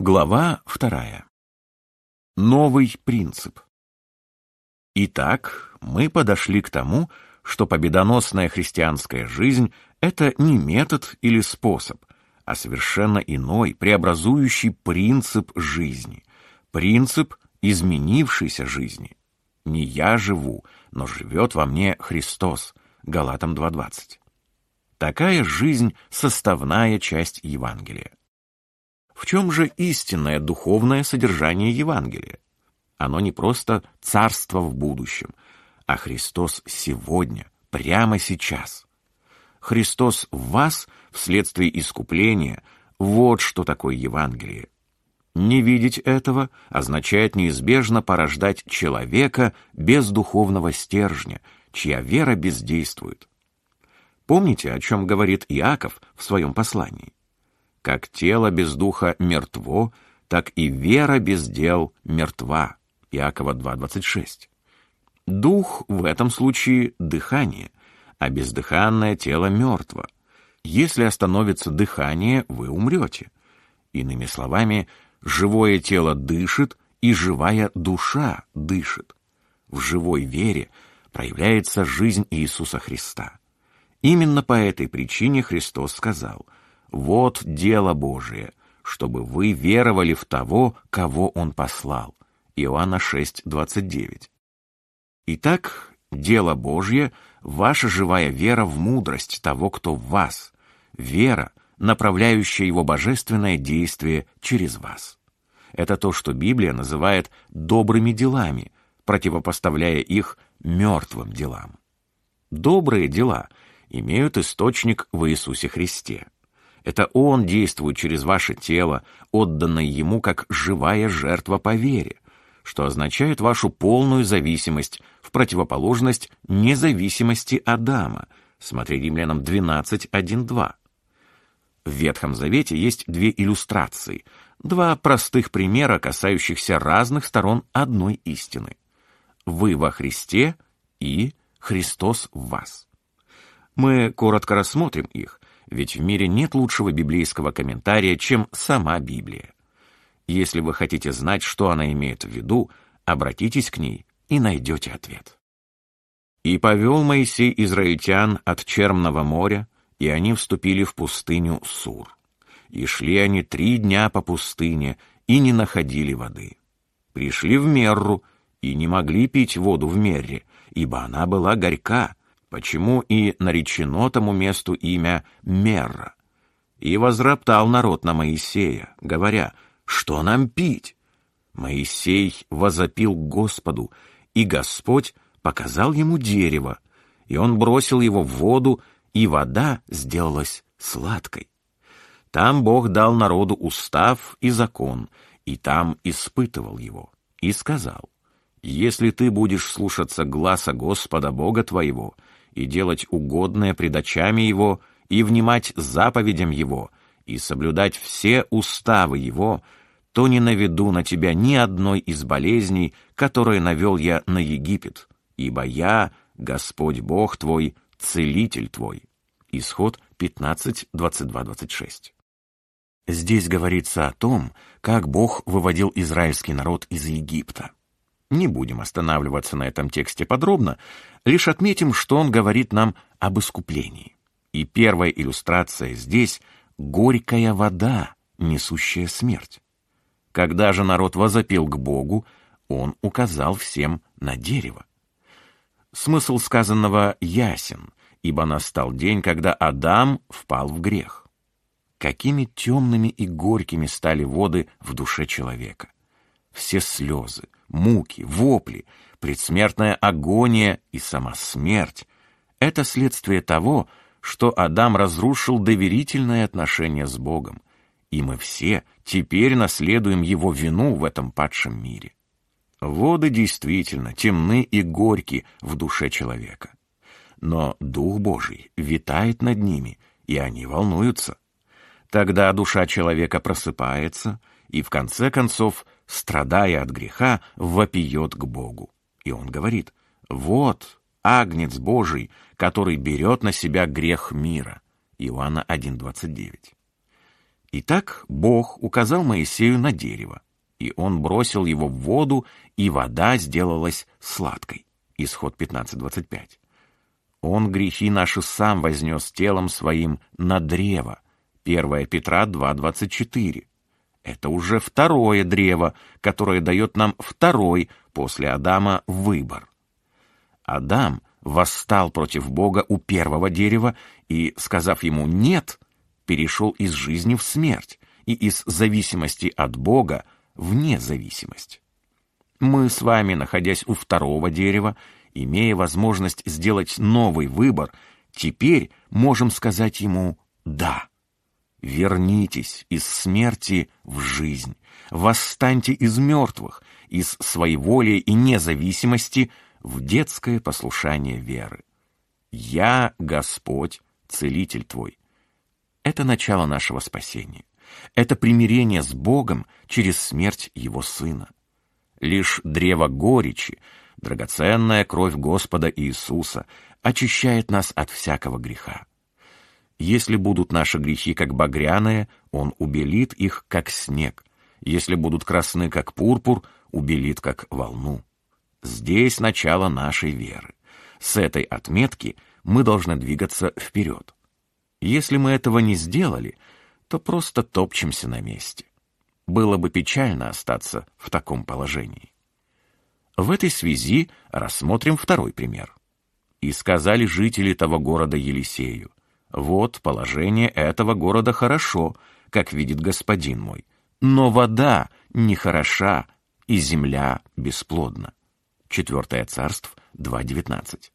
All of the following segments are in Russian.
Глава вторая. Новый принцип. Итак, мы подошли к тому, что победоносная христианская жизнь — это не метод или способ, а совершенно иной, преобразующий принцип жизни, принцип изменившейся жизни. Не я живу, но живет во мне Христос. Галатам 2.20. Такая жизнь — составная часть Евангелия. В чем же истинное духовное содержание Евангелия? Оно не просто царство в будущем, а Христос сегодня, прямо сейчас. Христос в вас вследствие искупления – вот что такое Евангелие. Не видеть этого означает неизбежно порождать человека без духовного стержня, чья вера бездействует. Помните, о чем говорит Иаков в своем послании? Как тело без духа мертво, так и вера без дел мертва. Иакова 2.26. Дух в этом случае дыхание, а бездыханное тело мертво. Если остановится дыхание, вы умрете. Иными словами, живое тело дышит, и живая душа дышит. В живой вере проявляется жизнь Иисуса Христа. Именно по этой причине Христос сказал – вот дело Божие, чтобы вы веровали в того, кого Он послал. Иоанна 6:29. Итак, дело Божье — ваша живая вера в мудрость того, кто в вас, вера, направляющая его божественное действие через вас. Это то, что Библия называет добрыми делами, противопоставляя их мертвым делам. Добрые дела имеют источник в Иисусе Христе. Это Он действует через ваше тело, отданное Ему как живая жертва по вере, что означает вашу полную зависимость в противоположность независимости Адама. Смотри Римлянам 12, 1, 2. В Ветхом Завете есть две иллюстрации, два простых примера, касающихся разных сторон одной истины. Вы во Христе и Христос в вас. Мы коротко рассмотрим их, ведь в мире нет лучшего библейского комментария, чем сама Библия. Если вы хотите знать, что она имеет в виду, обратитесь к ней и найдете ответ. «И повел Моисей израильтян от Чермного моря, и они вступили в пустыню Сур. И шли они три дня по пустыне, и не находили воды. Пришли в Мерру, и не могли пить воду в Мерре, ибо она была горька, почему и наречено тому месту имя Мерра. И возроптал народ на Моисея, говоря, что нам пить? Моисей возопил Господу, и Господь показал ему дерево, и он бросил его в воду, и вода сделалась сладкой. Там Бог дал народу устав и закон, и там испытывал его, и сказал, «Если ты будешь слушаться гласа Господа Бога твоего, и делать угодное пред очами Его, и внимать заповедям Его, и соблюдать все уставы Его, то не наведу на тебя ни одной из болезней, которые навел я на Египет, ибо я, Господь Бог твой, целитель твой». Исход 15, 22, 26. Здесь говорится о том, как Бог выводил израильский народ из Египта. Не будем останавливаться на этом тексте подробно, лишь отметим, что он говорит нам об искуплении. И первая иллюстрация здесь — горькая вода, несущая смерть. Когда же народ возопил к Богу, он указал всем на дерево. Смысл сказанного ясен, ибо настал день, когда Адам впал в грех. Какими темными и горькими стали воды в душе человека. Все слезы, муки, вопли, предсмертная агония и сама смерть — это следствие того, что Адам разрушил доверительные отношения с Богом, и мы все теперь наследуем его вину в этом падшем мире. Воды действительно темны и горьки в душе человека. Но Дух Божий витает над ними, и они волнуются. Тогда душа человека просыпается и, в конце концов, страдая от греха, вопиет к Богу. И он говорит, вот Агнец Божий, который берет на себя грех мира. Иоанна 1.29. Итак, Бог указал Моисею на дерево, и он бросил его в воду, и вода сделалась сладкой. Исход 15.25. Он грехи наши сам вознес телом своим на древо. 1 Петра 2.24. Это уже второе древо, которое дает нам второй после Адама выбор. Адам восстал против Бога у первого дерева и, сказав ему «нет», перешел из жизни в смерть и из зависимости от Бога в независимость. Мы с вами, находясь у второго дерева, имея возможность сделать новый выбор, теперь можем сказать ему «да». Вернитесь из смерти в жизнь, восстаньте из мертвых, из своеволия и независимости в детское послушание веры. «Я Господь, Целитель твой». Это начало нашего спасения. Это примирение с Богом через смерть Его Сына. Лишь древо горечи, драгоценная кровь Господа Иисуса, очищает нас от всякого греха. Если будут наши грехи как багряные, Он убелит их как снег. Если будут красны как пурпур, убелит как волну. Здесь начало нашей веры. С этой отметки мы должны двигаться вперед. Если мы этого не сделали, то просто топчемся на месте. Было бы печально остаться в таком положении. В этой связи рассмотрим второй пример. «И сказали жители того города Елисею, вот положение этого города хорошо, как видит господин мой, но вода нехороша, и земля бесплодна». Четвертое царство 2.19.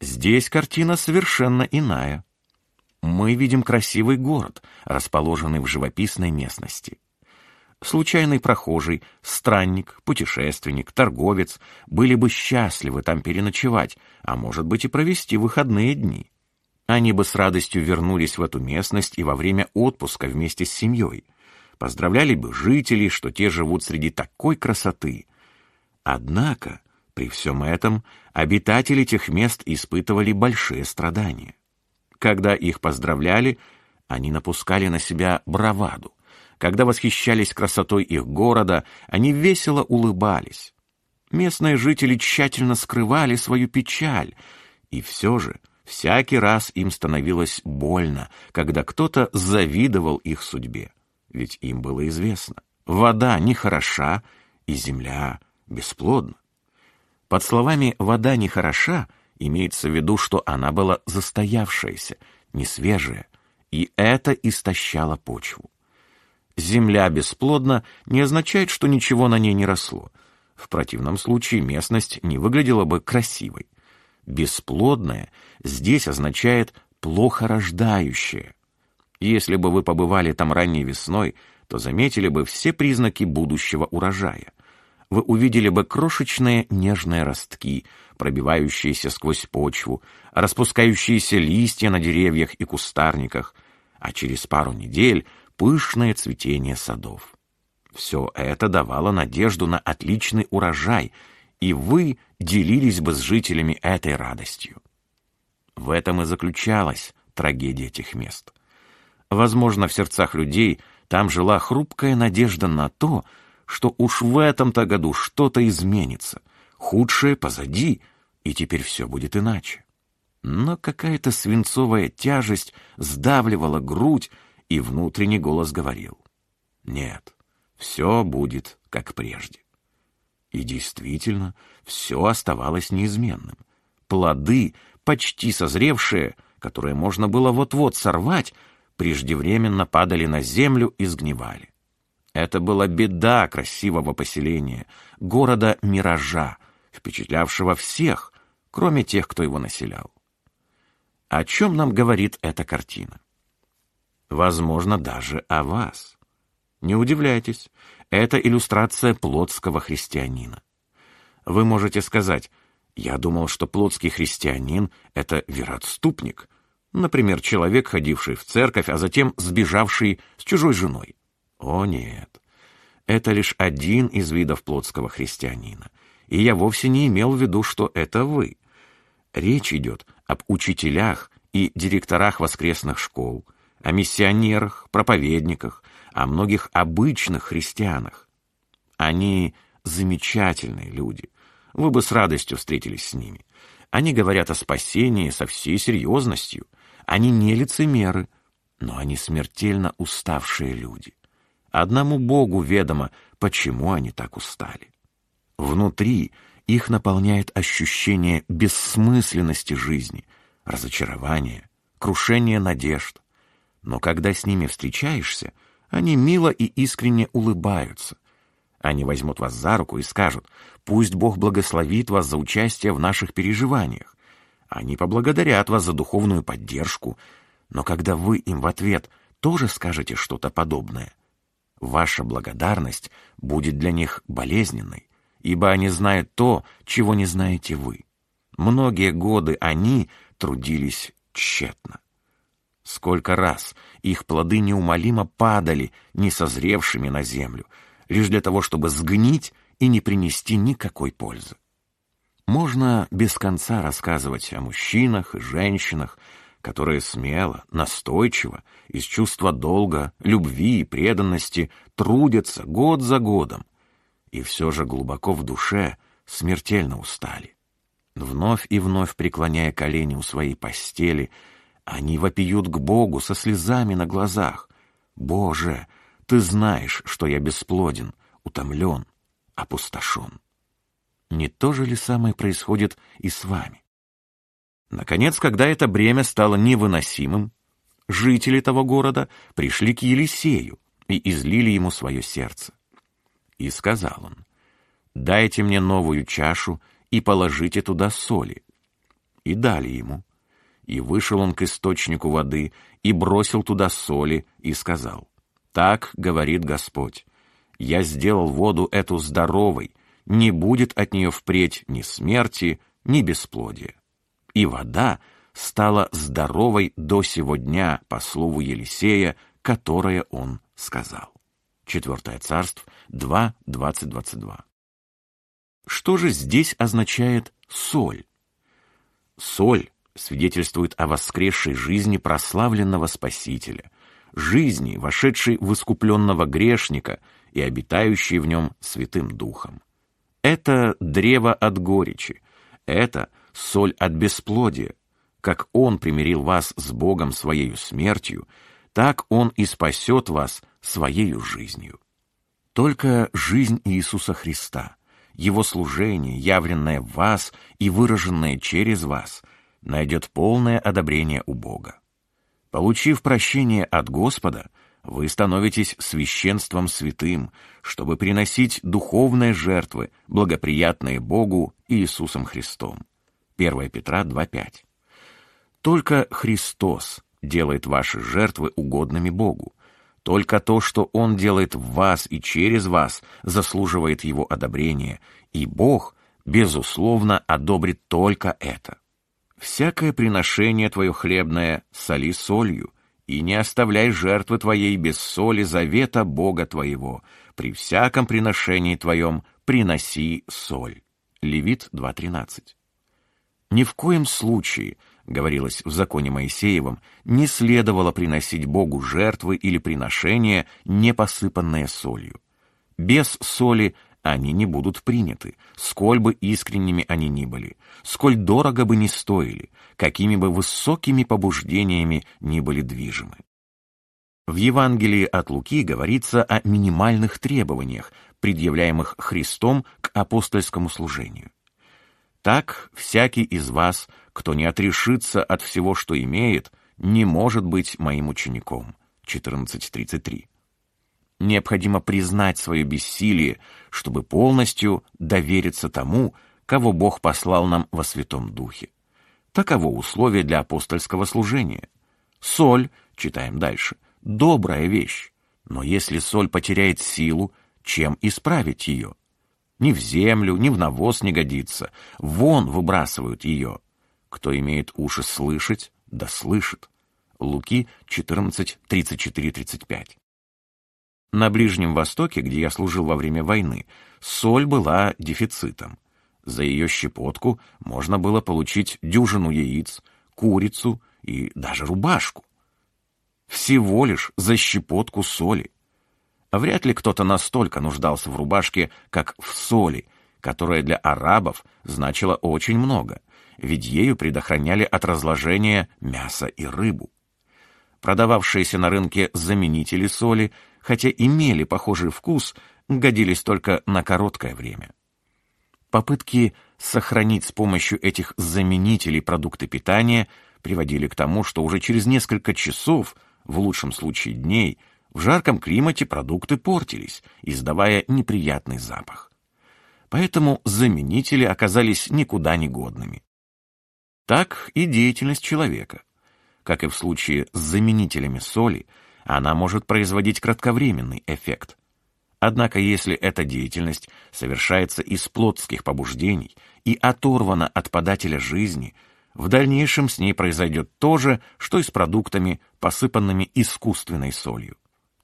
Здесь картина совершенно иная мы видим красивый город, расположенный в живописной местности. Случайный прохожий, странник, путешественник, торговец были бы счастливы там переночевать, а может быть и провести выходные дни. Они бы с радостью вернулись в эту местность и во время отпуска вместе с семьей. Поздравляли бы жителей, что те живут среди такой красоты. Однако, при всем этом, обитатели тех мест испытывали большие страдания. Когда их поздравляли, они напускали на себя браваду. Когда восхищались красотой их города, они весело улыбались. Местные жители тщательно скрывали свою печаль, и все же всякий раз им становилось больно, когда кто-то завидовал их судьбе. Ведь им было известно, вода нехороша и земля бесплодна. Под словами «вода нехороша» Имеется в виду, что она была застоявшаяся, несвежая, и это истощало почву. Земля бесплодна не означает, что ничего на ней не росло. В противном случае местность не выглядела бы красивой. Бесплодная здесь означает плохо рождающая. Если бы вы побывали там ранней весной, то заметили бы все признаки будущего урожая. Вы увидели бы крошечные нежные ростки, пробивающиеся сквозь почву, распускающиеся листья на деревьях и кустарниках, а через пару недель пышное цветение садов. Все это давало надежду на отличный урожай, и вы делились бы с жителями этой радостью. В этом и заключалась трагедия этих мест. Возможно, в сердцах людей там жила хрупкая надежда на то, что уж в этом-то году что-то изменится — Худшее позади, и теперь все будет иначе. Но какая-то свинцовая тяжесть сдавливала грудь, и внутренний голос говорил. Нет, все будет как прежде. И действительно, все оставалось неизменным. Плоды, почти созревшие, которые можно было вот-вот сорвать, преждевременно падали на землю и сгнивали. Это была беда красивого поселения, города Миража, впечатлявшего всех, кроме тех, кто его населял. О чем нам говорит эта картина? Возможно, даже о вас. Не удивляйтесь, это иллюстрация плотского христианина. Вы можете сказать, я думал, что плотский христианин — это вероотступник, например, человек, ходивший в церковь, а затем сбежавший с чужой женой. О нет, это лишь один из видов плотского христианина — и я вовсе не имел в виду, что это вы. Речь идет об учителях и директорах воскресных школ, о миссионерах, проповедниках, о многих обычных христианах. Они замечательные люди. Вы бы с радостью встретились с ними. Они говорят о спасении со всей серьезностью. Они не лицемеры, но они смертельно уставшие люди. Одному Богу ведомо, почему они так устали. Внутри их наполняет ощущение бессмысленности жизни, разочарования, крушения надежд. Но когда с ними встречаешься, они мило и искренне улыбаются. Они возьмут вас за руку и скажут, пусть Бог благословит вас за участие в наших переживаниях. Они поблагодарят вас за духовную поддержку, но когда вы им в ответ тоже скажете что-то подобное, ваша благодарность будет для них болезненной, ибо они знают то, чего не знаете вы. Многие годы они трудились тщетно. Сколько раз их плоды неумолимо падали, не созревшими на землю, лишь для того, чтобы сгнить и не принести никакой пользы. Можно без конца рассказывать о мужчинах и женщинах, которые смело, настойчиво, из чувства долга, любви и преданности трудятся год за годом, и все же глубоко в душе смертельно устали. Вновь и вновь преклоняя колени у своей постели, они вопиют к Богу со слезами на глазах. «Боже, Ты знаешь, что я бесплоден, утомлен, опустошен». Не то же ли самое происходит и с вами? Наконец, когда это бремя стало невыносимым, жители того города пришли к Елисею и излили ему свое сердце. И сказал он, «Дайте мне новую чашу и положите туда соли». И дали ему. И вышел он к источнику воды и бросил туда соли и сказал, «Так говорит Господь, я сделал воду эту здоровой, не будет от нее впредь ни смерти, ни бесплодия». И вода стала здоровой до сего дня, по слову Елисея, которое он сказал. Четвертое царство 2, 20, 22. Что же здесь означает соль? Соль свидетельствует о воскресшей жизни прославленного Спасителя, жизни, вошедшей в искупленного грешника и обитающей в нем Святым Духом. Это древо от горечи, это соль от бесплодия. Как Он примирил вас с Богом Своею смертью, так Он и спасет вас Своею жизнью. Только жизнь Иисуса Христа, Его служение, явленное в вас и выраженное через вас, найдет полное одобрение у Бога. Получив прощение от Господа, вы становитесь священством святым, чтобы приносить духовные жертвы, благоприятные Богу Иисусом Христом. 1 Петра 2.5. Только Христос делает ваши жертвы угодными Богу. Только то, что Он делает в вас и через вас, заслуживает Его одобрения, и Бог, безусловно, одобрит только это. Всякое приношение твое хлебное соли солью, и не оставляй жертвы твоей без соли завета Бога твоего. При всяком приношении твоем приноси соль. Левит 2.13. Ни в коем случае говорилось в законе Моисеевом, не следовало приносить Богу жертвы или приношения, не посыпанные солью. Без соли они не будут приняты, сколь бы искренними они ни были, сколь дорого бы ни стоили, какими бы высокими побуждениями ни были движимы. В Евангелии от Луки говорится о минимальных требованиях, предъявляемых Христом к апостольскому служению. Так всякий из вас, кто не отрешится от всего, что имеет, не может быть моим учеником. 14.33. Необходимо признать свое бессилие, чтобы полностью довериться тому, кого Бог послал нам во Святом Духе. Таково условие для апостольского служения. Соль, читаем дальше, добрая вещь, но если соль потеряет силу, чем исправить ее? Ни в землю, ни в навоз не годится. Вон выбрасывают ее. Кто имеет уши слышать, да слышит. Луки 14, 34-35. На Ближнем Востоке, где я служил во время войны, соль была дефицитом. За ее щепотку можно было получить дюжину яиц, курицу и даже рубашку. всего лишь за щепотку соли. Вряд ли кто-то настолько нуждался в рубашке, как в соли, которая для арабов значила очень много, ведь ею предохраняли от разложения мясо и рыбу. Продававшиеся на рынке заменители соли, хотя имели похожий вкус, годились только на короткое время. Попытки сохранить с помощью этих заменителей продукты питания приводили к тому, что уже через несколько часов, в лучшем случае дней, в жарком климате продукты портились, издавая неприятный запах. Поэтому заменители оказались никуда не годными. Так и деятельность человека. Как и в случае с заменителями соли, она может производить кратковременный эффект. Однако если эта деятельность совершается из плотских побуждений и оторвана от подателя жизни, в дальнейшем с ней произойдет то же, что и с продуктами, посыпанными искусственной солью.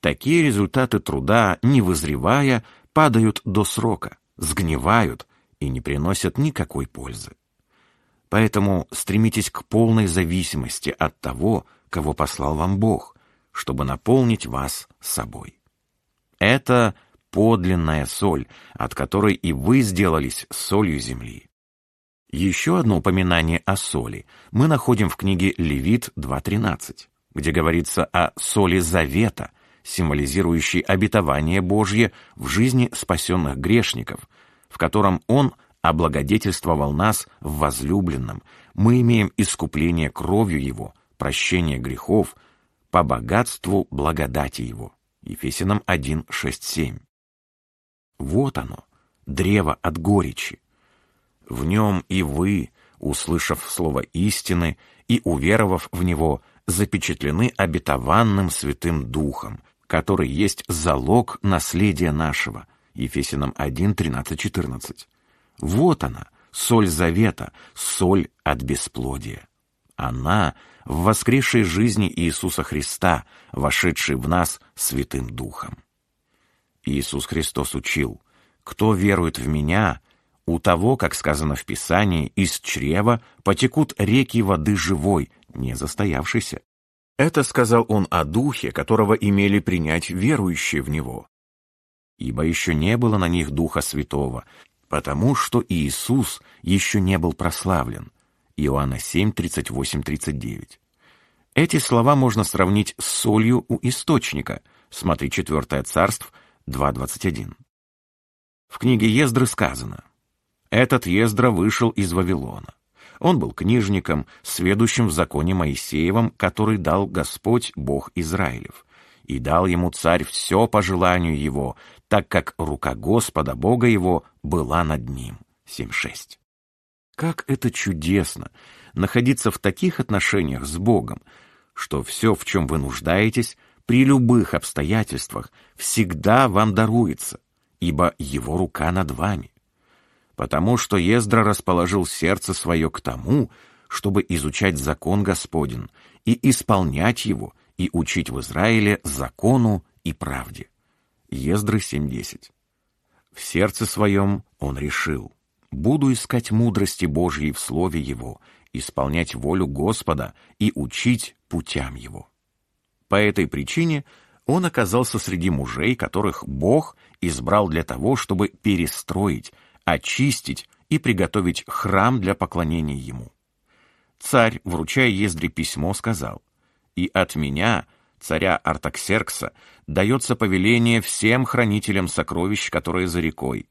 Такие результаты труда, не вызревая, падают до срока, сгнивают и не приносят никакой пользы. Поэтому стремитесь к полной зависимости от того, кого послал вам Бог, чтобы наполнить вас собой. Это подлинная соль, от которой и вы сделались солью земли. Еще одно упоминание о соли мы находим в книге Левит 2.13, где говорится о соли завета, символизирующей обетование Божье в жизни спасенных грешников, в котором Он облагодетельствовал нас в возлюбленном, мы имеем искупление кровью Его, прощение грехов, по богатству благодати Его. Ефесянам 1, 6, 7. Вот оно, древо от горечи. В нем и вы, услышав слово истины и уверовав в него, запечатлены обетованным Святым Духом, который есть залог наследия нашего. Ефесянам 1, 13, 14. Вот она, соль завета, соль от бесплодия. Она в воскресшей жизни Иисуса Христа, вошедшей в нас Святым Духом. Иисус Христос учил, «Кто верует в Меня, у того, как сказано в Писании, из чрева потекут реки воды живой, не застоявшейся». Это сказал он о Духе, которого имели принять верующие в Него. Ибо еще не было на них Духа Святого, потому что Иисус еще не был прославлен. Иоанна 7, 38, 39. Эти слова можно сравнить с солью у источника. Смотри, 4 царств, 2.21. В книге Ездры сказано, «Этот Ездра вышел из Вавилона. Он был книжником, сведущим в законе Моисеевом, который дал Господь, Бог Израилев, и дал ему царь все по желанию его, так как рука Господа, Бога его, была над ним». 7.6. Как это чудесно находиться в таких отношениях с Богом, что все, в чем вы нуждаетесь, при любых обстоятельствах всегда вам даруется, ибо его рука над вами. Потому что Ездра расположил сердце свое к тому, чтобы изучать закон Господен и исполнять его, и учить в Израиле закону и правде. Ездры 7.10. В сердце своем он решил, буду искать мудрости Божьей в Слове Его, исполнять волю Господа и учить путям Его. По этой причине он оказался среди мужей, которых Бог избрал для того, чтобы перестроить, очистить и приготовить храм для поклонения Ему. Царь, вручая Ездре письмо, сказал, «И от меня, царя Артаксеркса, дается повеление всем хранителям сокровищ, которые за рекой.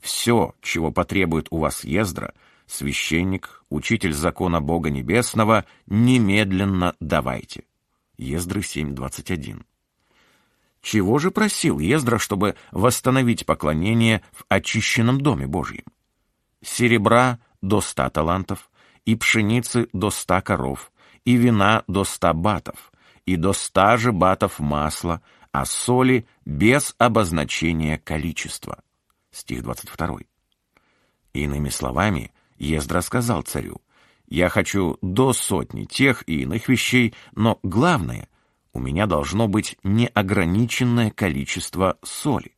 Все, чего потребует у вас Ездра, священник, учитель закона Бога Небесного, немедленно давайте». Ездры 7.21. Чего же просил Ездра, чтобы восстановить поклонение в очищенном Доме Божьем? Серебра до ста талантов, и пшеницы до ста коров, и вина до ста батов, и до ста же батов масла, а соли без обозначения количества. Стих 22. Иными словами, Ездра сказал царю, я хочу до сотни тех и иных вещей, но главное, у меня должно быть неограниченное количество соли.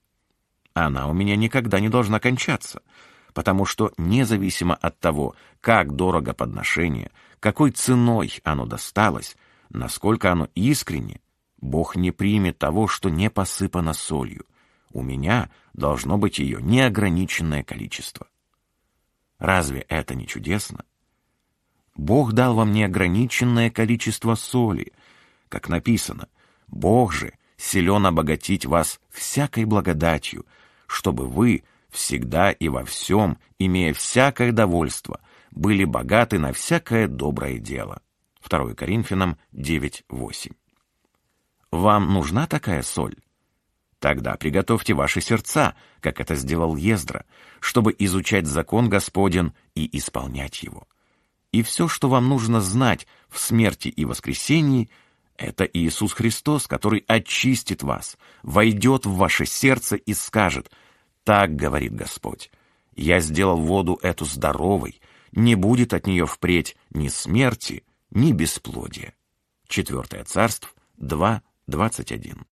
Она у меня никогда не должна кончаться, потому что независимо от того, как дорого подношение, какой ценой оно досталось, насколько оно искренне, Бог не примет того, что не посыпано солью. У меня должно быть ее неограниченное количество. Разве это не чудесно? Бог дал вам неограниченное количество соли. Как написано, Бог же силен обогатить вас всякой благодатью, чтобы вы всегда и во всем, имея всякое довольство, были богаты на всякое доброе дело. 2 Коринфянам 9.8 Вам нужна такая соль? Тогда приготовьте ваши сердца, как это сделал Ездра, чтобы изучать закон Господен и исполнять его. И все, что вам нужно знать в смерти и воскресении, это Иисус Христос, который очистит вас, войдет в ваше сердце и скажет, «Так говорит Господь, я сделал воду эту здоровой, не будет от нее впредь ни смерти, ни бесплодия». Четвертое царство 2, 21.